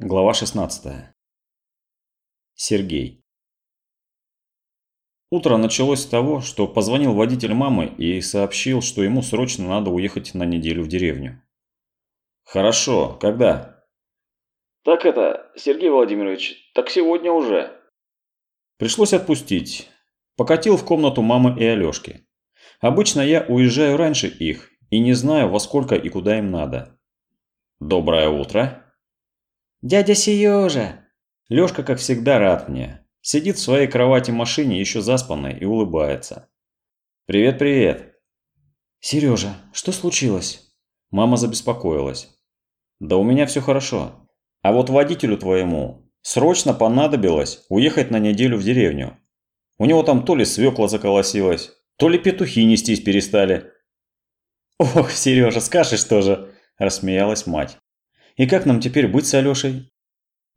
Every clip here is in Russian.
Глава 16. Сергей. Утро началось с того, что позвонил водитель мамы и сообщил, что ему срочно надо уехать на неделю в деревню. «Хорошо. Когда?» «Так это, Сергей Владимирович, так сегодня уже». Пришлось отпустить. Покатил в комнату мамы и Алёшки. Обычно я уезжаю раньше их и не знаю, во сколько и куда им надо. «Доброе утро!» «Дядя Сережа!» Лёшка, как всегда, рад мне. Сидит в своей кровати машине, еще заспанной, и улыбается. «Привет, привет!» «Сережа, что случилось?» Мама забеспокоилась. «Да у меня все хорошо. А вот водителю твоему срочно понадобилось уехать на неделю в деревню. У него там то ли свекла заколосилась, то ли петухи нестись перестали». «Ох, Сережа, скажешь тоже!» – рассмеялась мать. И как нам теперь быть с Алёшей?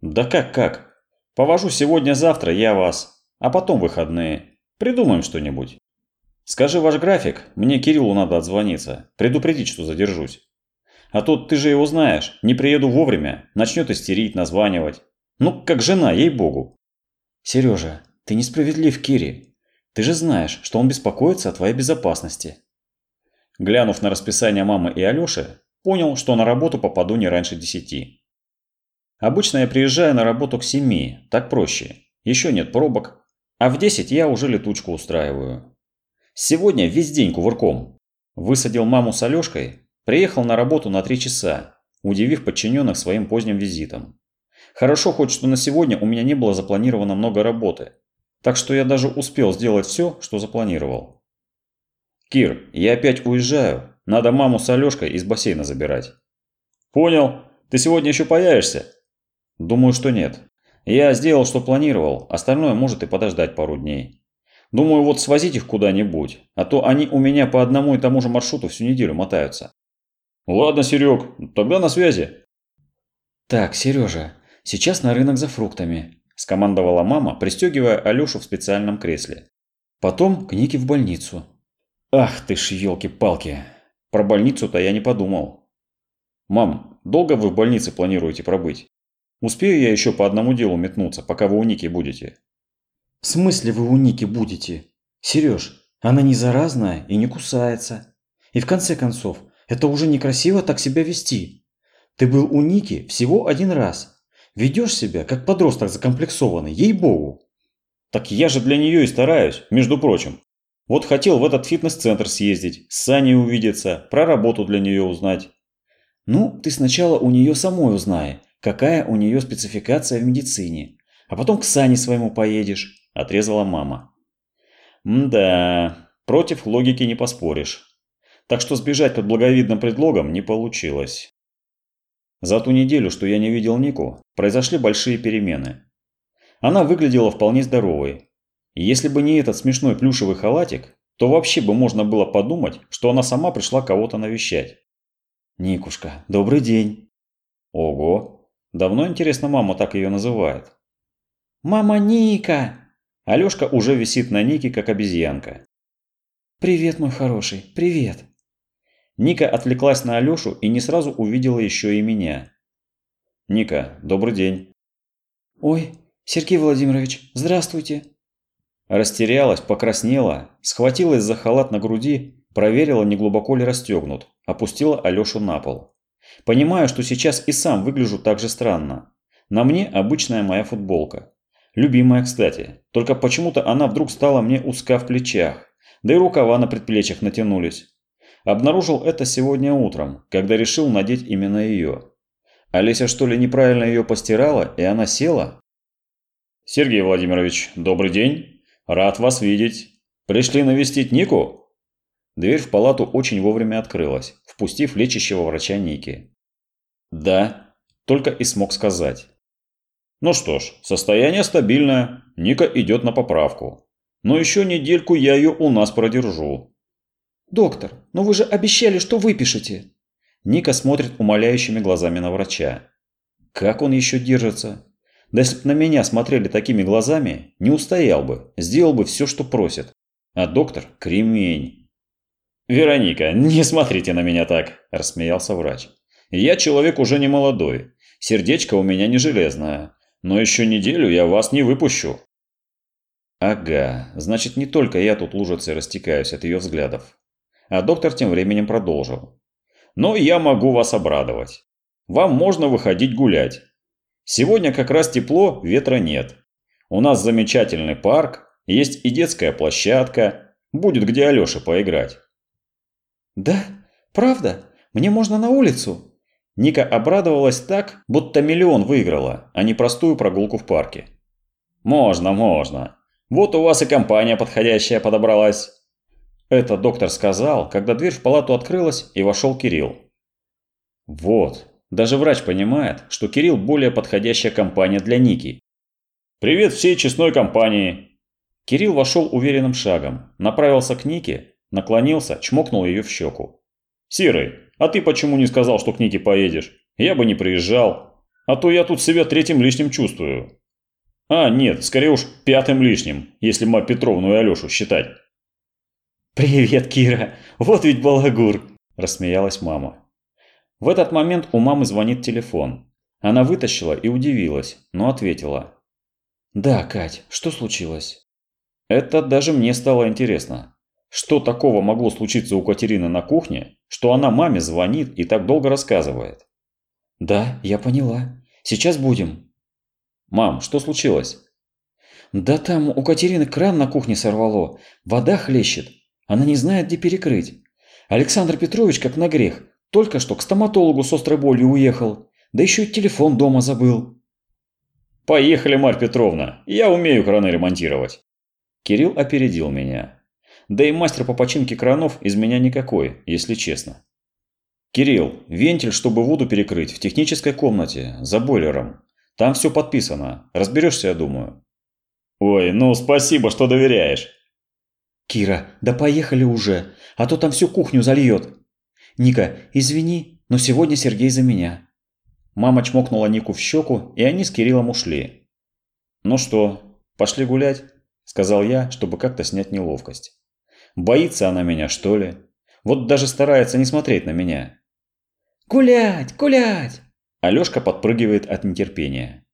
Да как-как? Повожу сегодня-завтра я вас, а потом выходные. Придумаем что-нибудь. Скажи ваш график, мне Кириллу надо отзвониться, предупредить, что задержусь. А то ты же его знаешь, не приеду вовремя, начнет истерить, названивать. Ну, как жена, ей-богу. Сережа, ты несправедлив Кире. Ты же знаешь, что он беспокоится о твоей безопасности. Глянув на расписание мамы и Алёши, Понял, что на работу попаду не раньше десяти. Обычно я приезжаю на работу к семи, так проще. Еще нет пробок. А в десять я уже летучку устраиваю. Сегодня весь день кувырком. Высадил маму с Алешкой, приехал на работу на три часа, удивив подчиненных своим поздним визитом. Хорошо хоть, что на сегодня у меня не было запланировано много работы. Так что я даже успел сделать все, что запланировал. «Кир, я опять уезжаю, надо маму с Алёшкой из бассейна забирать. Понял. Ты сегодня еще появишься? Думаю, что нет. Я сделал, что планировал. Остальное может и подождать пару дней. Думаю, вот свозить их куда-нибудь. А то они у меня по одному и тому же маршруту всю неделю мотаются. Ладно, Серег, тогда на связи. Так, Сережа, сейчас на рынок за фруктами. Скомандовала мама, пристегивая Алёшу в специальном кресле. Потом к Нике в больницу. Ах ты ж елки-палки. Про больницу-то я не подумал. Мам, долго вы в больнице планируете пробыть? Успею я еще по одному делу метнуться, пока вы у Ники будете? В смысле вы у Ники будете? Сереж, она не заразная и не кусается. И в конце концов, это уже некрасиво так себя вести. Ты был у Ники всего один раз. Ведешь себя, как подросток закомплексованный, ей-богу. Так я же для нее и стараюсь, между прочим. Вот хотел в этот фитнес-центр съездить, с Саней увидеться, про работу для нее узнать. Ну, ты сначала у нее самой узнай, какая у нее спецификация в медицине. А потом к Сане своему поедешь, отрезала мама. Да, против логики не поспоришь. Так что сбежать под благовидным предлогом не получилось. За ту неделю, что я не видел Нику, произошли большие перемены. Она выглядела вполне здоровой, если бы не этот смешной плюшевый халатик, то вообще бы можно было подумать, что она сама пришла кого-то навещать. «Никушка, добрый день!» «Ого! Давно, интересно, мама так ее называет?» «Мама Ника!» Алешка уже висит на Нике, как обезьянка. «Привет, мой хороший, привет!» Ника отвлеклась на Алёшу и не сразу увидела еще и меня. «Ника, добрый день!» «Ой, Сергей Владимирович, здравствуйте!» Растерялась, покраснела, схватилась за халат на груди, проверила, не глубоко ли расстегнут, опустила Алёшу на пол. Понимаю, что сейчас и сам выгляжу так же странно. На мне обычная моя футболка. Любимая, кстати. Только почему-то она вдруг стала мне узка в плечах, да и рукава на предплечьях натянулись. Обнаружил это сегодня утром, когда решил надеть именно ее. Олеся что ли неправильно ее постирала, и она села? «Сергей Владимирович, добрый день!» «Рад вас видеть. Пришли навестить Нику?» Дверь в палату очень вовремя открылась, впустив лечащего врача Ники. «Да», – только и смог сказать. «Ну что ж, состояние стабильное, Ника идет на поправку. Но еще недельку я ее у нас продержу». «Доктор, но вы же обещали, что выпишете!» Ника смотрит умоляющими глазами на врача. «Как он еще держится? Да если бы на меня смотрели такими глазами, не устоял бы, сделал бы все, что просят. А доктор – кремень. «Вероника, не смотрите на меня так», – рассмеялся врач. «Я человек уже не молодой. Сердечко у меня не железное, но еще неделю я вас не выпущу». Ага, значит не только я тут лужицей растекаюсь от ее взглядов. А доктор тем временем продолжил. Но я могу вас обрадовать. Вам можно выходить гулять. Сегодня как раз тепло, ветра нет. У нас замечательный парк, есть и детская площадка, будет где Алёше поиграть. Да? Правда? Мне можно на улицу? Ника обрадовалась так, будто миллион выиграла, а не простую прогулку в парке. Можно, можно. Вот у вас и компания подходящая подобралась. Это доктор сказал, когда дверь в палату открылась и вошел Кирилл. Вот, даже врач понимает, что Кирилл более подходящая компания для Ники. «Привет всей честной компании!» Кирилл вошел уверенным шагом, направился к Нике, наклонился, чмокнул ее в щеку. «Сирый, а ты почему не сказал, что к Нике поедешь? Я бы не приезжал. А то я тут себя третьим лишним чувствую». А, нет, скорее уж пятым лишним, если Марь Петровну и Алешу считать. «Привет, Кира! Вот ведь балагур!» – рассмеялась мама. В этот момент у мамы звонит телефон. Она вытащила и удивилась, но ответила. «Да, Кать, что случилось?» Это даже мне стало интересно. Что такого могло случиться у Катерины на кухне, что она маме звонит и так долго рассказывает? «Да, я поняла. Сейчас будем», «Мам, что случилось?» «Да там у Катерины кран на кухне сорвало. Вода хлещет. Она не знает, где перекрыть. Александр Петрович, как на грех, только что к стоматологу с острой болью уехал. Да еще и телефон дома забыл». «Поехали, Марь Петровна. Я умею краны ремонтировать». Кирилл опередил меня. Да и мастер по починке кранов из меня никакой, если честно. «Кирилл, вентиль, чтобы воду перекрыть, в технической комнате, за бойлером. Там все подписано. Разберешься, я думаю. Ой, ну спасибо, что доверяешь. Кира, да поехали уже, а то там всю кухню зальет. Ника, извини, но сегодня Сергей за меня. Мама чмокнула Нику в щеку, и они с Кириллом ушли. «Ну что, пошли гулять?» – сказал я, чтобы как-то снять неловкость. «Боится она меня, что ли? Вот даже старается не смотреть на меня». «Гулять, гулять!» Алёшка подпрыгивает от нетерпения.